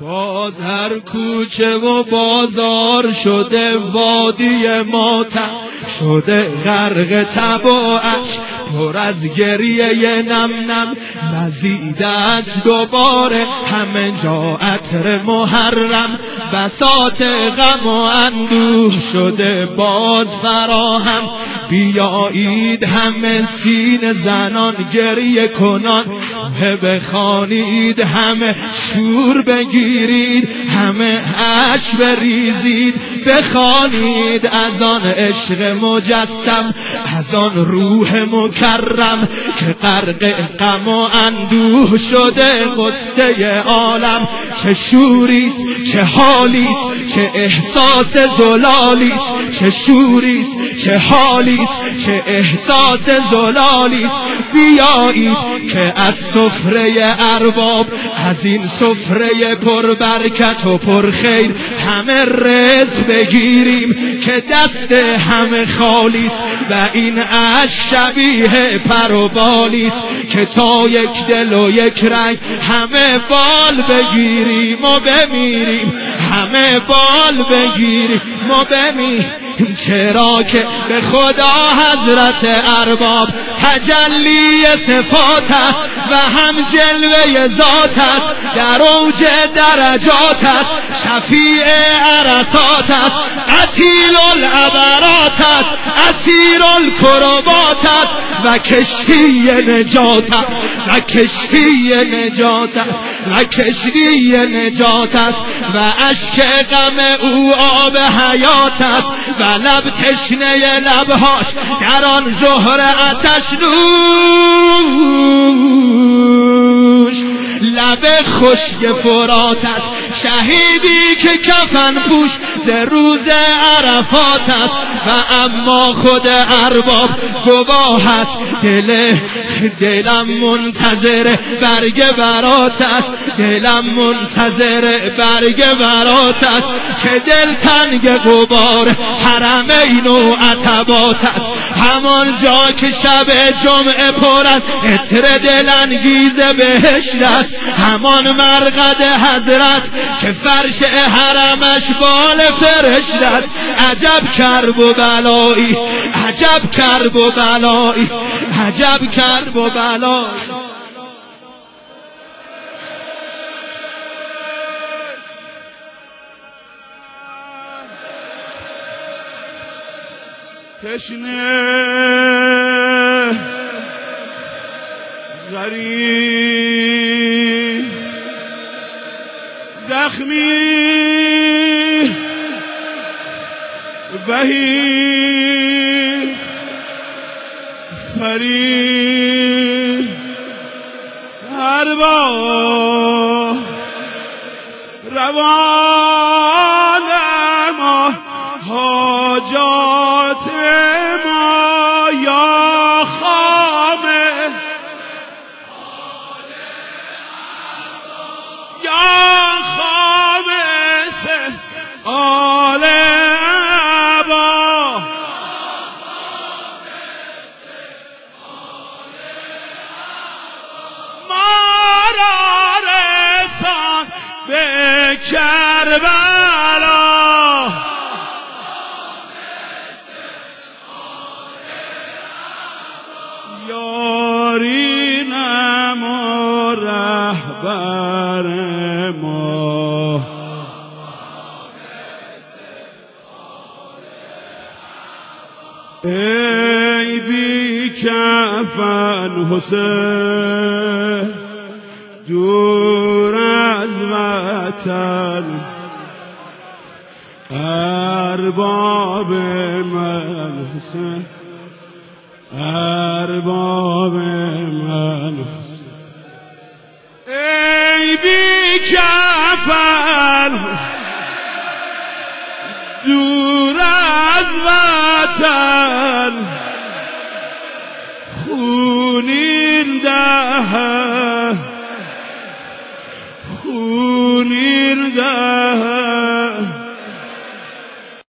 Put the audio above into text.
باز هر کوچه و بازار شده وادی ماتم شده غرق تباعش پر از گریه نم نم. مزید از دوباره همه جا عطر محرم. بسات غم و اندوه شده باز فراهم. بیایید همه سین زنان گریه کنان. بخوانید همه شور بگیرید. همه اش بریزید. بخوانید از آن عشق مجسم. از آن روح مکرم. که غرق غم و اندوه شده قصه عالم. چه شوریست چه حالیست چه احساس زلالیست. چه شوریست چه حالیست چه احساس زلالیست. بیایید که از سفره ارباب از این سفره پر برکت و پر خیر همه رزق بگیریم که دست همه خالیست. و این اش شبیه پر و بالیست که تا یک دل و یک رنگ همه بال بگیریم و بمیریم. همه بال بگیریم و بمیریم. چرا که به خدا حضرت ارباب تجلی صفات است و هم جلوه ذات است. در اوج درجات است. شفیع عرصات است. قتیل العبرات است. اسیر الکربات است. و کشتی نجات است. و کشتی نجات است. و کشتی نجات است. و اشک غم او آب حیات است. و لب تشنه لبهاش در آن زهر اتش نوش. لب خشک فرات است. شهیدی که کفن پوش ز روز عرفات است. و اما خود ارباب گواه است. دل دلم منتظر برگ برات است. دلم منتظر برگ برات است. که دل تنگ قبار حرمین و عتبات است. همان جا که شب جمعه پرد اتر دلانگیز بهشت است. همان مرقد حضرت که فرش حرمش بال فرشت است عجب کرب و بلایی عجب کرب و بلایی عجب کرب و بلایی. تشنه غریب زخمی بهی فرید هر با روان ما حاجات آل عبا ما را رسان به کربلا. یاری ای بی کفن حسین دور از وطن ارباب من حسین ارباب من حسین. ای بی کفن نداءها